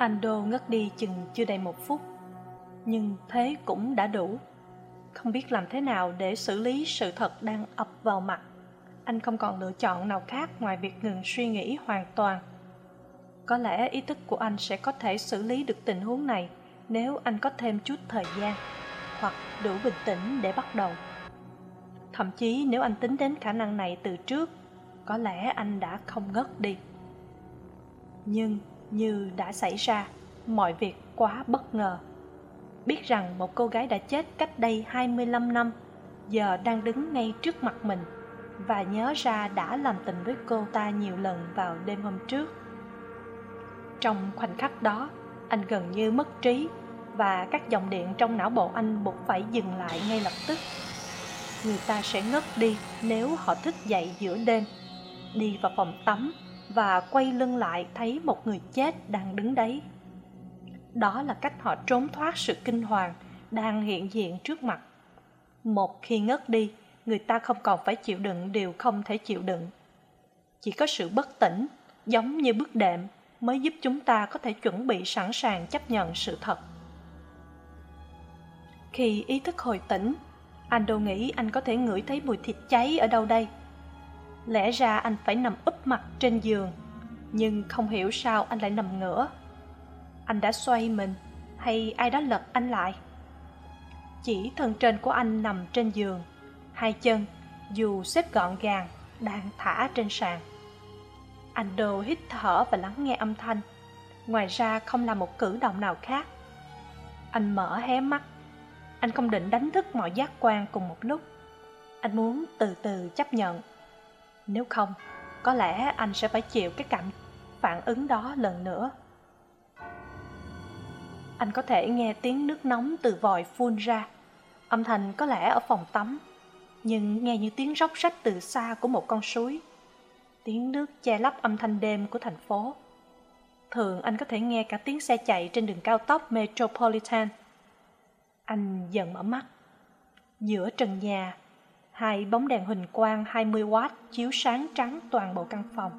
Ando ngất đi chừng chưa đầy một phút. Nhưng thế cũng đã đủ. Không biết làm thế nào để xử lý sự thật đang ập vào mặt. Anh không còn lựa chọn nào khác ngoài việc ngừng suy nghĩ hoàn toàn. Có lẽ ý thức của anh sẽ có thể xử lý được tình huống này Nếu anh có thêm chút thời gian Hoặc đủ bình tĩnh để bắt đầu. Thậm chí nếu anh tính đến khả năng này từ trước, Có lẽ anh đã không ngất đi. Nhưng như đã xảy ra. Mọi việc quá bất ngờ. Biết rằng một cô gái đã chết cách đây 25 năm, giờ đang đứng ngay trước mặt mình và nhớ ra đã làm tình với cô ta nhiều lần vào đêm hôm trước. Trong khoảnh khắc đó, anh gần như mất trí và các dòng điện trong não bộ anh buộc phải dừng lại ngay lập tức. Người ta sẽ ngất đi nếu họ thức dậy giữa đêm, đi vào phòng tắm và quay lưng lại thấy một người chết đang đứng đấy. Đó là cách họ trốn thoát sự kinh hoàng đang hiện diện trước mặt. Một khi ngất đi, người ta không còn phải chịu đựng điều không thể chịu đựng. Chỉ có sự bất tỉnh, giống như bước đệm, mới giúp chúng ta có thể chuẩn bị sẵn sàng chấp nhận sự thật. Khi ý thức hồi tỉnh, anh đâu nghĩ anh có thể ngửi thấy mùi thịt cháy ở đâu đây? Lẽ ra anh phải nằm úp mặt trên giường, nhưng không hiểu sao anh lại nằm ngửa. Anh đã xoay mình, hay ai đó lật anh lại? Chỉ thân trên của anh nằm trên giường, hai chân, dù xếp gọn gàng, đang thả trên sàn. Anh đồ hít thở và lắng nghe âm thanh. Ngoài ra không làm một cử động nào khác. Anh mở hé mắt. Anh không định đánh thức mọi giác quan cùng một lúc. Anh muốn từ từ chấp nhận nếu không, có lẽ anh sẽ phải chịu cái cảm phản ứng đó lần nữa. Anh có thể nghe tiếng nước nóng từ vòi phun ra. Âm thanh có lẽ ở phòng tắm, nhưng nghe như tiếng róc rách từ xa của một con suối. Tiếng nước che lấp âm thanh đêm của thành phố. Thường anh có thể nghe cả tiếng xe chạy trên đường cao tốc metropolitan. Anh dần mở mắt. Giữa trần nhà hai bóng đèn huỳnh quang 20W chiếu sáng trắng toàn bộ căn phòng.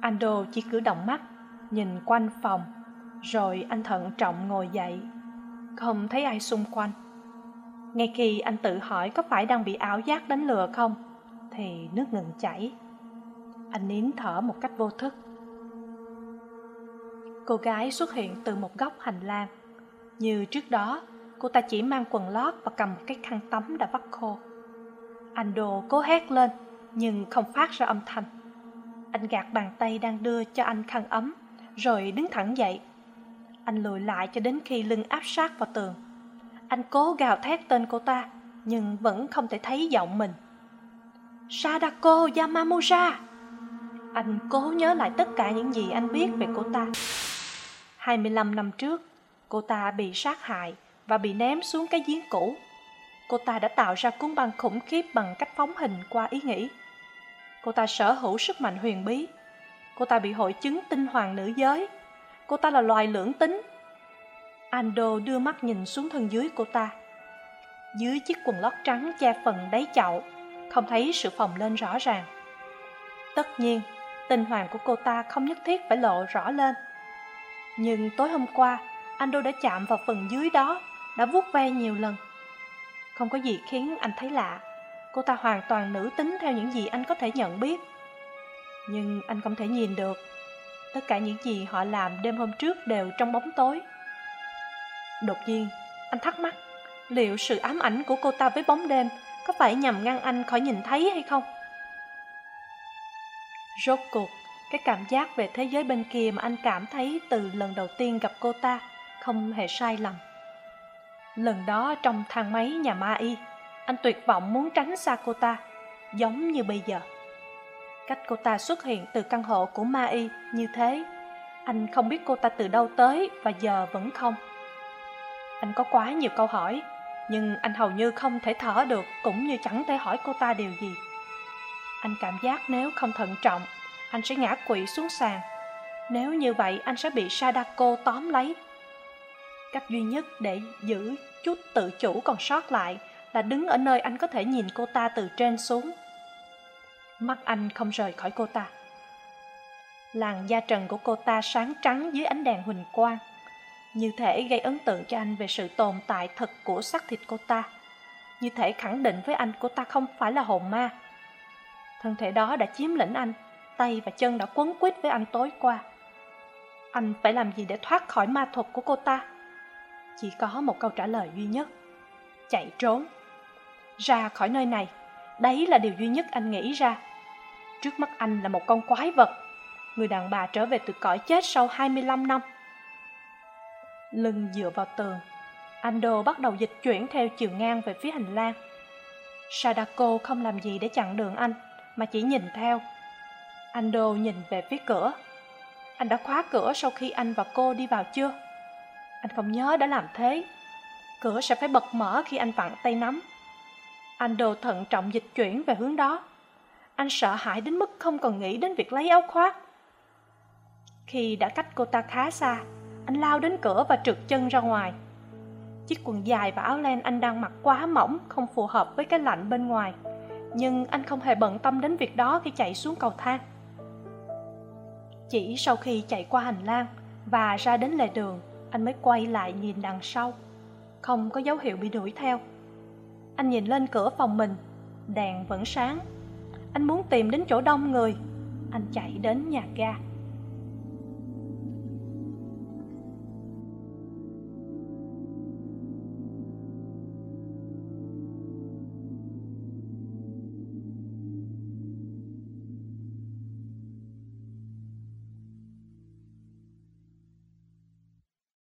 Ando chỉ cử động mắt, nhìn quanh phòng, rồi anh thận trọng ngồi dậy. Không thấy ai xung quanh. Ngay khi anh tự hỏi có phải đang bị ảo giác đánh lừa không, thì nước ngừng chảy. Anh nín thở một cách vô thức. Cô gái xuất hiện từ một góc hành lang. Như trước đó, cô ta chỉ mang quần lót và cầm một cái khăn tắm đã vắt khô. Anh đồ cố hét lên, nhưng không phát ra âm thanh. Anh gạt bàn tay đang đưa cho anh khăn ấm, rồi đứng thẳng dậy. Anh lùi lại cho đến khi lưng áp sát vào tường. Anh cố gào thét tên cô ta, nhưng vẫn không thể thấy giọng mình. Sadako yamamura anh cố nhớ lại tất cả những gì anh biết về cô ta. 25 năm trước, cô ta bị sát hại và bị ném xuống cái giếng cũ. Cô ta đã tạo ra cuốn băng khủng khiếp bằng cách phóng hình qua ý nghĩ. Cô ta sở hữu sức mạnh huyền bí. Cô ta bị hội chứng tinh hoàng nữ giới. Cô ta là loài lưỡng tính. Ando đưa mắt nhìn xuống thân dưới cô ta. Dưới chiếc quần lót trắng che phần đáy chậu, không thấy sự phồng lên rõ ràng. Tất nhiên, tinh hoàng của cô ta không nhất thiết phải lộ rõ lên. Nhưng tối hôm qua, ando đã chạm vào phần dưới đó đã vuốt ve nhiều lần. Không có gì khiến anh thấy lạ. Cô ta hoàn toàn nữ tính theo những gì anh có thể nhận biết. Nhưng anh không thể nhìn được. Tất cả những gì họ làm đêm hôm trước đều trong bóng tối. Đột nhiên, anh thắc mắc, liệu sự ám ảnh của cô ta với bóng đêm có phải nhằm ngăn anh khỏi nhìn thấy hay không? Rốt cuộc, cái cảm giác về thế giới bên kia mà anh cảm thấy từ lần đầu tiên gặp cô ta không hề sai lầm lần đó trong thang máy nhà ma y, anh tuyệt vọng muốn tránh xa cô ta, giống như bây giờ. Cách cô ta xuất hiện từ căn hộ của ma y như thế, anh không biết cô ta từ đâu tới và giờ vẫn không. Anh có quá nhiều câu hỏi, nhưng anh hầu như không thể thở được cũng như chẳng thể hỏi cô ta điều gì. Anh cảm giác nếu không thận trọng, anh sẽ ngã quỵ xuống sàn. Nếu như vậy, anh sẽ bị sadako tóm lấy cách duy nhất để giữ chút tự chủ còn sót lại là đứng ở nơi anh có thể nhìn cô ta từ trên xuống. Mắt anh không rời khỏi cô ta. Làn da trần của cô ta sáng trắng dưới ánh đèn huỳnh quang, như thể gây ấn tượng cho anh về sự tồn tại thật của xác thịt cô ta, như thể khẳng định với anh cô ta không phải là hồn ma. Thân thể đó đã chiếm lĩnh anh, tay và chân đã quấn quýt với anh tối qua. Anh phải làm gì để thoát khỏi ma thuật của cô ta? Chỉ có một câu trả lời duy nhất. Chạy trốn. Ra khỏi nơi này. Đấy là điều duy nhất anh nghĩ ra. Trước mắt anh là một con quái vật. Người đàn bà trở về từ cõi chết sau hai mươi lăm năm. Lưng dựa vào tường ando bắt đầu dịch chuyển theo chiều ngang về phía hành lang. Sadako không làm gì để chặn đường anh, mà chỉ nhìn theo. Ando nhìn về phía cửa. Anh đã khóa cửa sau khi anh và cô đi vào chưa? Anh không nhớ đã làm thế. Cửa sẽ phải bật mở khi anh vặn tay nắm. Anh đồ thận trọng dịch chuyển về hướng đó. Anh sợ hãi đến mức không còn nghĩ đến việc lấy áo khoác. Khi đã cách cô ta khá xa, anh lao đến cửa và trượt chân ra ngoài. Chiếc quần dài và áo len anh đang mặc quá mỏng không phù hợp với cái lạnh bên ngoài, nhưng anh không hề bận tâm đến việc đó khi chạy xuống cầu thang. Chỉ sau khi chạy qua hành lang và ra đến lề đường anh mới quay lại nhìn đằng sau. Không có dấu hiệu bị đuổi theo. Anh nhìn lên cửa phòng mình. Đèn vẫn sáng. Anh muốn tìm đến chỗ đông người. Anh chạy đến nhà ga.